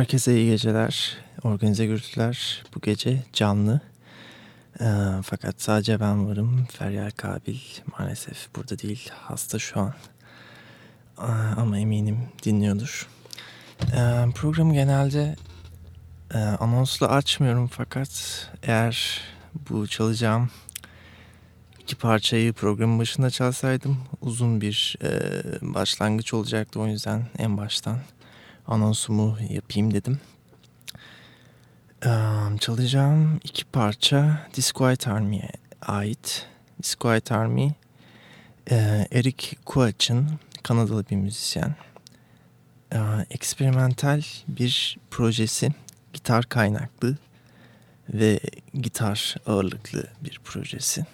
Herkese iyi geceler. Organize gürültüler bu gece canlı. Ee, fakat sadece ben varım. Feryal Kabil maalesef burada değil. Hasta şu an. Ee, ama eminim dinliyordur. Ee, programı genelde e, anonsla açmıyorum fakat eğer bu çalacağım iki parçayı programın başında çalsaydım uzun bir e, başlangıç olacaktı. O yüzden en baştan anonsumu yapayım dedim. Um, çalacağım iki parça Disquiet Army'ye ait. Disquiet Army, e, Eric Kuach'ın Kanadalı bir müzisyen. E, eksperimental bir projesi, gitar kaynaklı ve gitar ağırlıklı bir projesi.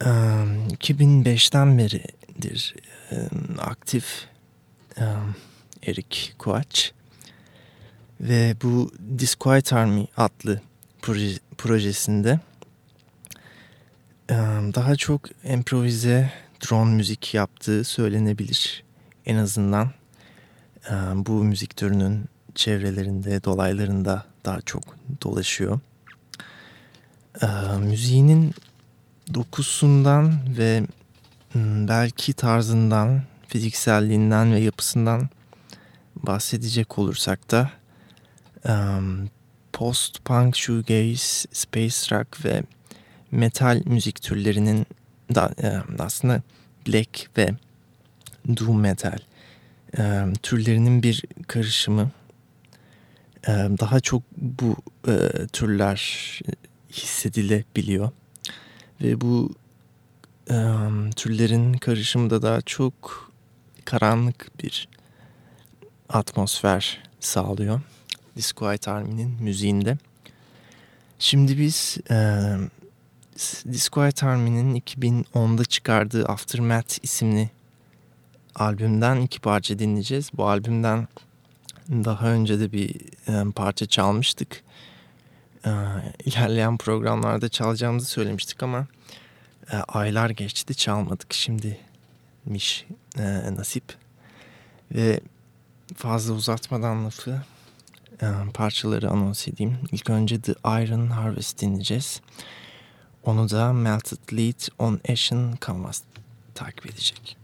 E, 2005'ten beridir e, aktif e, Eric Koach. Ve bu Disquiet Army adlı proje, projesinde daha çok improvize drone müzik yaptığı söylenebilir. En azından bu müzik türünün çevrelerinde, dolaylarında daha çok dolaşıyor. Müziğinin dokusundan ve belki tarzından, fizikselliğinden ve yapısından bahsedecek olursak da um, post-punk, shoegaze, space rock ve metal müzik türlerinin da, um, aslında black ve doom metal um, türlerinin bir karışımı. Um, daha çok bu uh, türler hissedilebiliyor ve bu um, türlerin karışımı da daha çok karanlık bir atmosfer sağlıyor. Disquiet Army'nin müziğinde. Şimdi biz e, Disquiet Army'nin 2010'da çıkardığı Aftermath isimli albümden iki parça dinleyeceğiz. Bu albümden daha önce de bir e, parça çalmıştık. E, ilerleyen programlarda çalacağımızı söylemiştik ama e, aylar geçti çalmadık. Şimdimiş e, nasip. Ve fazla uzatmadan lafı e, parçaları anons edeyim. İlk önce The Iron Harvest dinleyeceğiz. Onu da Melted Lead on Ashen Canvas takip edecek.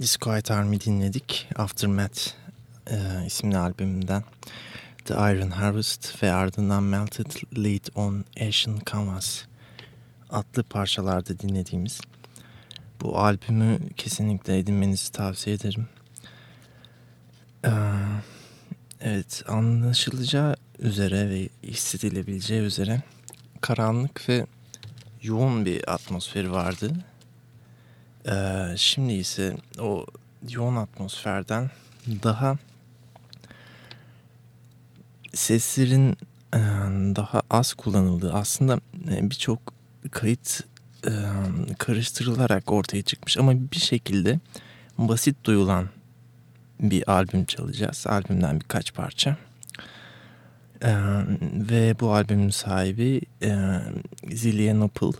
Disquiet Army dinledik. Aftermath e, isimli albümünden The Iron Harvest ve ardından Melted Lead on Asian Canvas adlı parçalarda dinlediğimiz bu albümü kesinlikle edinmenizi tavsiye ederim. Ee, evet anlaşılacağı üzere ve hissedilebileceği üzere karanlık ve yoğun bir atmosferi vardı. Ee, şimdi ise o yoğun atmosferden daha seslerin e, daha az kullanıldığı aslında e, birçok kayıt e, karıştırılarak ortaya çıkmış ama bir şekilde basit duyulan bir albüm çalacağız. Albümden birkaç parça. Ee, ve bu albümün sahibi Zillian Opel.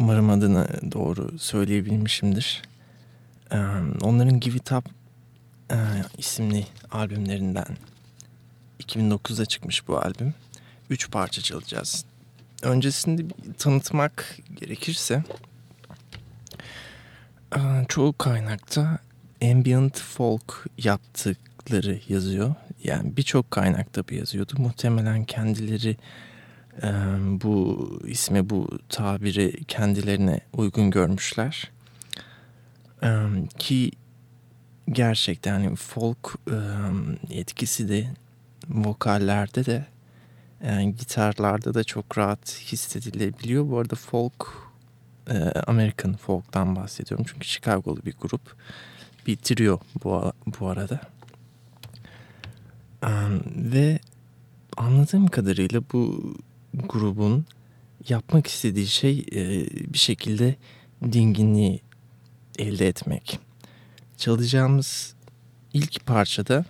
Umarım adını doğru söyleyebilmişimdir. Ee, onların Give It Up e, isimli albümlerinden 2009'da çıkmış bu albüm. Üç parça çalacağız. Öncesinde bir tanıtmak gerekirse e, çoğu kaynakta ambient folk yaptıkları yazıyor. Yani birçok kaynakta bu yazıyordu. Muhtemelen kendileri bu ismi, bu tabiri kendilerine uygun görmüşler. Ki gerçekten yani folk etkisi de vokallerde de yani gitarlarda da çok rahat hissedilebiliyor. Bu arada folk e, American folk'tan bahsediyorum. Çünkü Chicago'lu bir grup. Bir trio bu, bu arada. Ve anladığım kadarıyla bu grubun yapmak istediği şey e, bir şekilde dinginliği elde etmek. Çalacağımız ilk parçada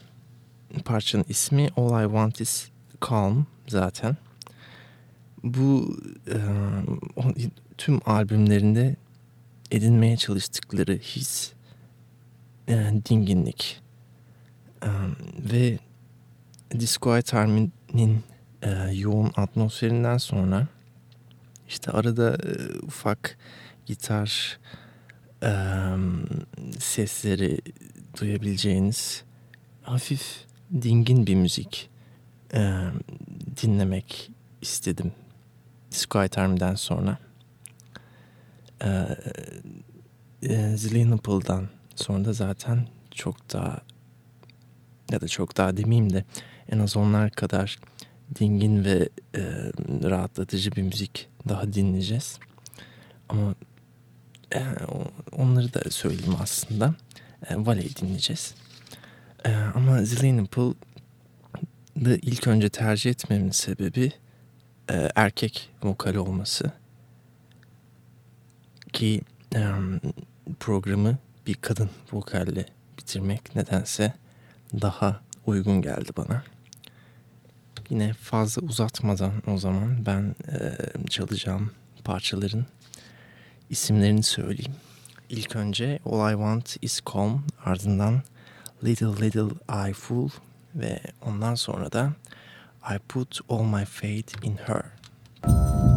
parçanın ismi All I Want Is Calm zaten. Bu e, tüm albümlerinde edinmeye çalıştıkları his e, dinginlik e, ve Disquiet Army'nin e, yoğun atmosferinden sonra işte arada e, ufak gitar e, sesleri duyabileceğiniz hafif dingin bir müzik e, dinlemek istedim Disquiet Army'den sonra. E, e, Zillian Apple'dan sonra da zaten çok daha ya da çok daha demeyeyim de en az onlar kadar dingin ve e, rahatlatıcı bir müzik daha dinleyeceğiz. Ama e, onları da söyleyeyim aslında. E, Valley dinleyeceğiz. E, ama Zillian Apple'ı ilk önce tercih etmemin sebebi e, erkek vokal olması. Ki e, programı bir kadın vokalle bitirmek nedense daha uygun geldi bana. Yine fazla uzatmadan o zaman ben e, çalacağım parçaların isimlerini söyleyeyim. İlk önce All I Want Is Calm ardından Little Little I Fool ve ondan sonra da I Put All My Faith In Her. Evet,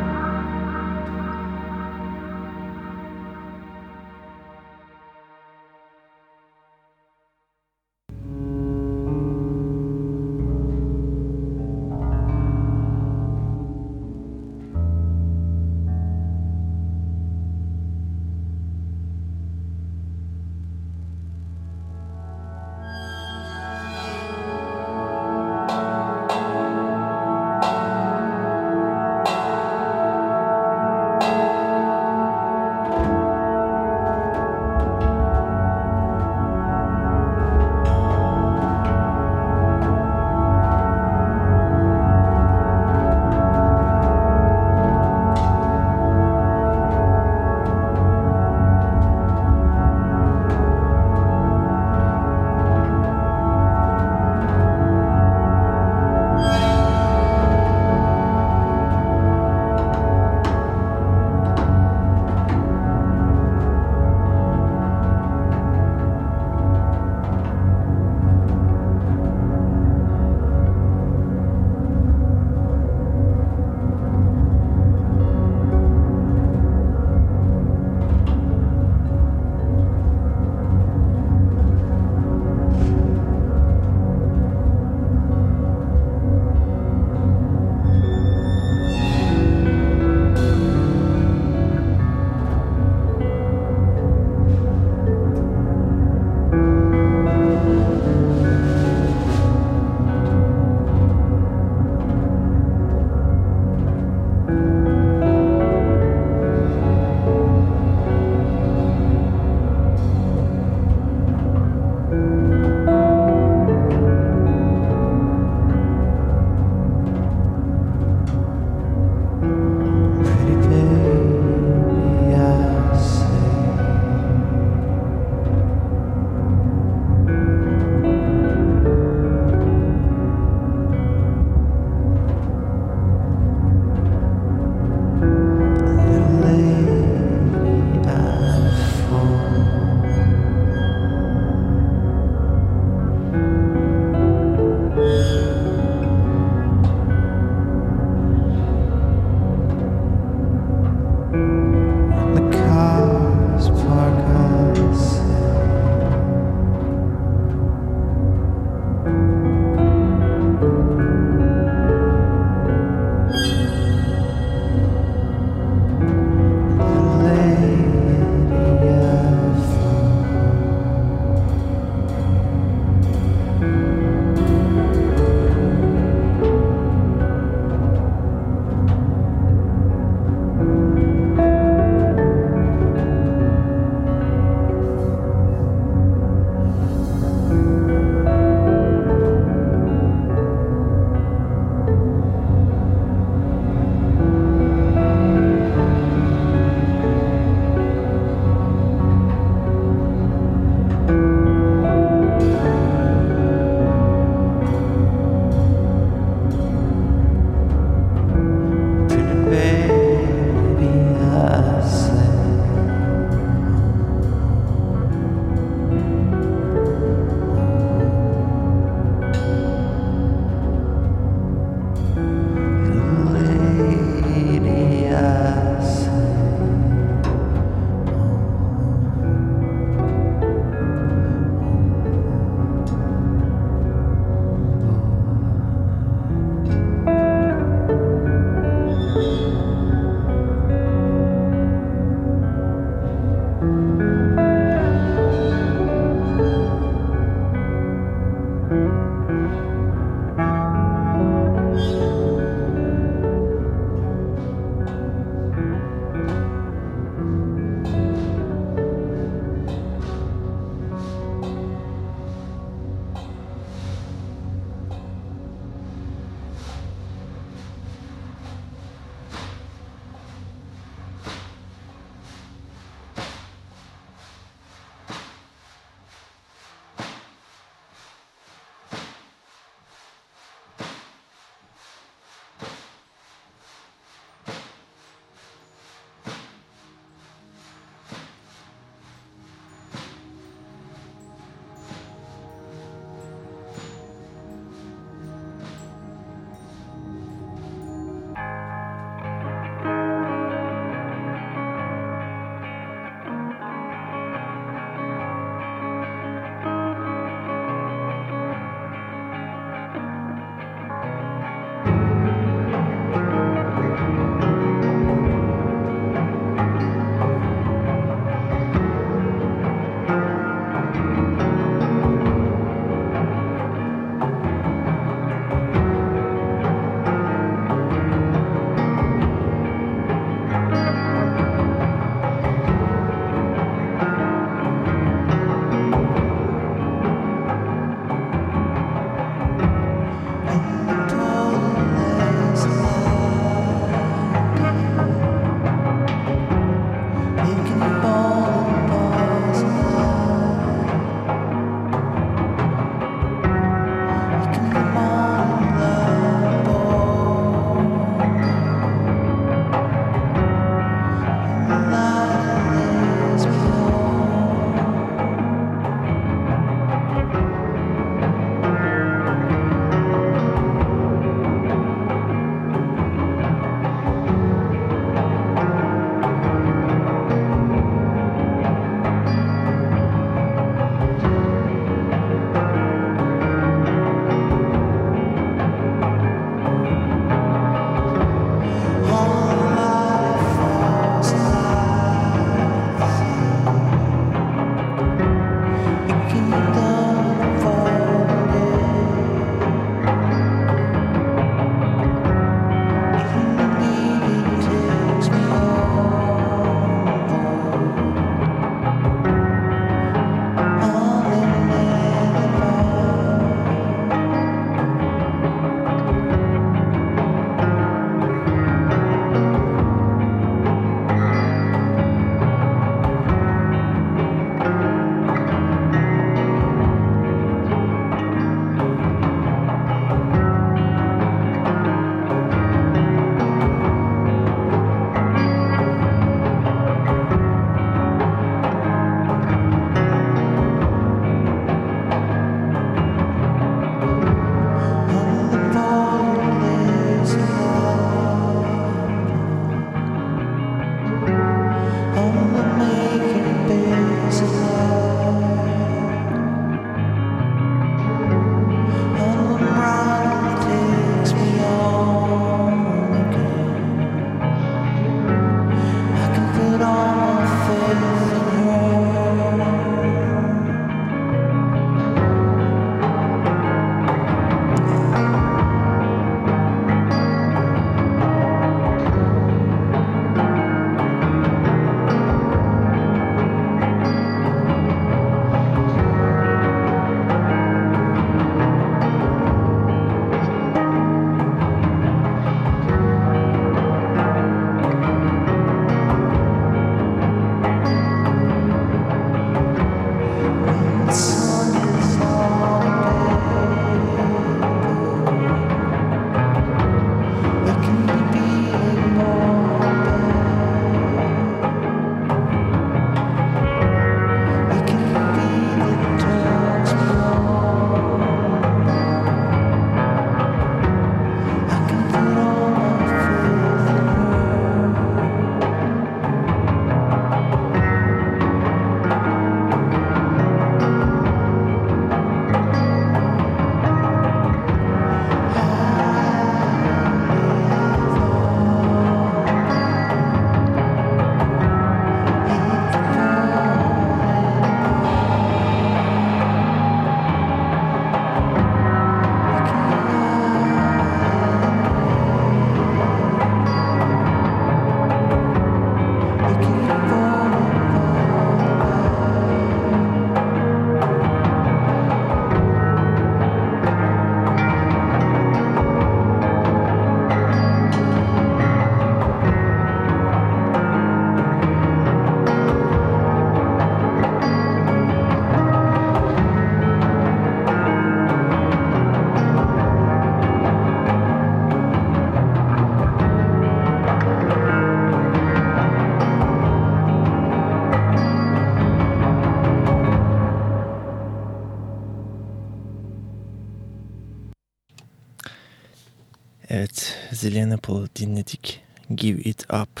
Zillion Apple dinledik. Give It Up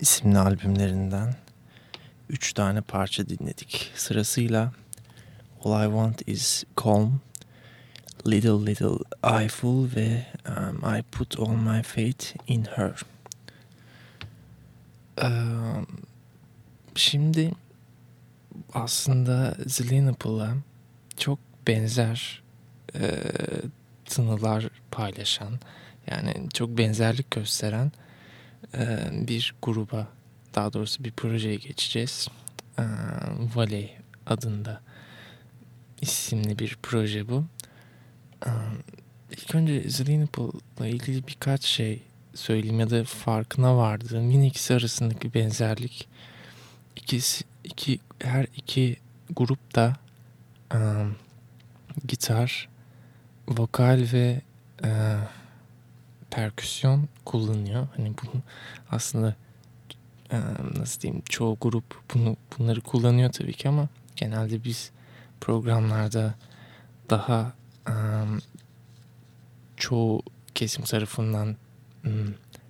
isimli albümlerinden üç tane parça dinledik. Sırasıyla All I Want Is Calm, Little Little Eyeful ve um, I Put All My Faith In Her. Um, şimdi aslında Apple'a çok benzer e, tınılar paylaşan yani çok benzerlik gösteren e, bir gruba daha doğrusu bir projeye geçeceğiz. E, Valley adında isimli bir proje bu. E, ilk önce Zillion ilgili birkaç şey söyleyeyim ya da farkına vardığım yine ikisi arasındaki benzerlik ikisi iki her iki grupta um, gitar, vokal ve e, perküsyon kullanıyor. Hani bunu aslında e, nasıl diyeyim çoğu grup bunu bunları kullanıyor tabii ki ama genelde biz programlarda daha e, çoğu kesim tarafından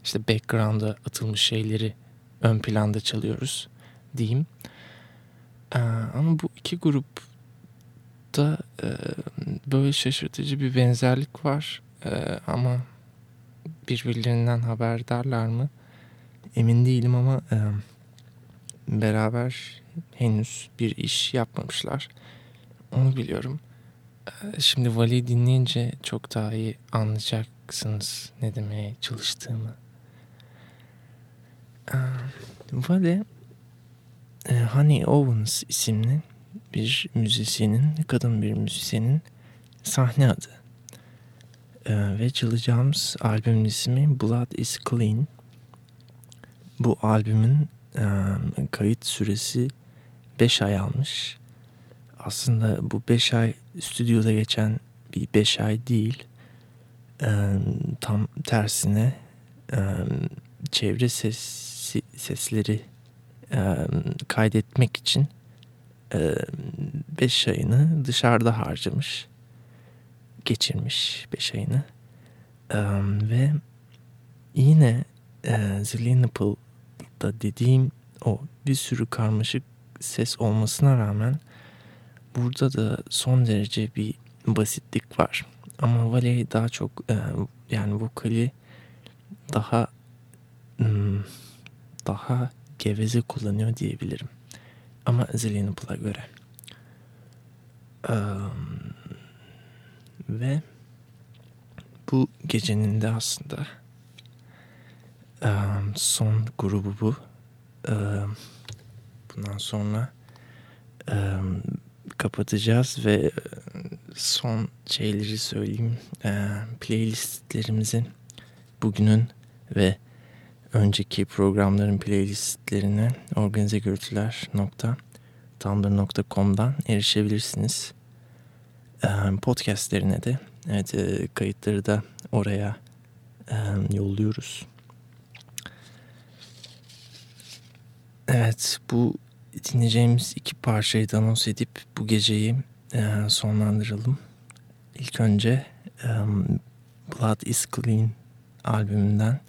işte background'a atılmış şeyleri ön planda çalıyoruz diyeyim. Ee, ama bu iki grupta e, böyle şaşırtıcı bir benzerlik var. Ee, ama birbirlerinden haberdarlar mı? Emin değilim ama e, beraber henüz bir iş yapmamışlar. Onu biliyorum. Ee, şimdi Vali dinleyince çok daha iyi anlayacaksınız ne demeye çalıştığımı. Ee, Vali e, Honey Owens isimli bir müzisyenin, kadın bir müzisyenin sahne adı. E, ve çalacağımız albümün ismi Blood is Clean. Bu albümün e, kayıt süresi 5 ay almış. Aslında bu 5 ay stüdyoda geçen bir 5 ay değil. E, tam tersine e, çevre sesi, sesleri kaydetmek için 5 ayını dışarıda harcamış. Geçirmiş 5 ayını. ve yine e, Zillion Apple'da dediğim o bir sürü karmaşık ses olmasına rağmen burada da son derece bir basitlik var. Ama Valley daha çok e, yani vokali daha daha geveze kullanıyor diyebilirim. Ama Apple'a göre. Um, ve bu gecenin de aslında um, son grubu bu. Um, bundan sonra um, kapatacağız ve son şeyleri söyleyeyim. Uh, playlistlerimizin bugünün ve önceki programların playlistlerine organizegürültüler.tumblr.com'dan erişebilirsiniz. Podcastlerine de evet, kayıtları da oraya yolluyoruz. Evet bu dinleyeceğimiz iki parçayı da anons edip bu geceyi sonlandıralım. İlk önce Blood is Clean albümünden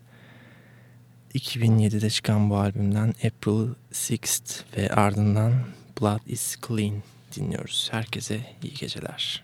2007'de çıkan bu albümden April 6th ve ardından Blood is Clean dinliyoruz. Herkese iyi geceler.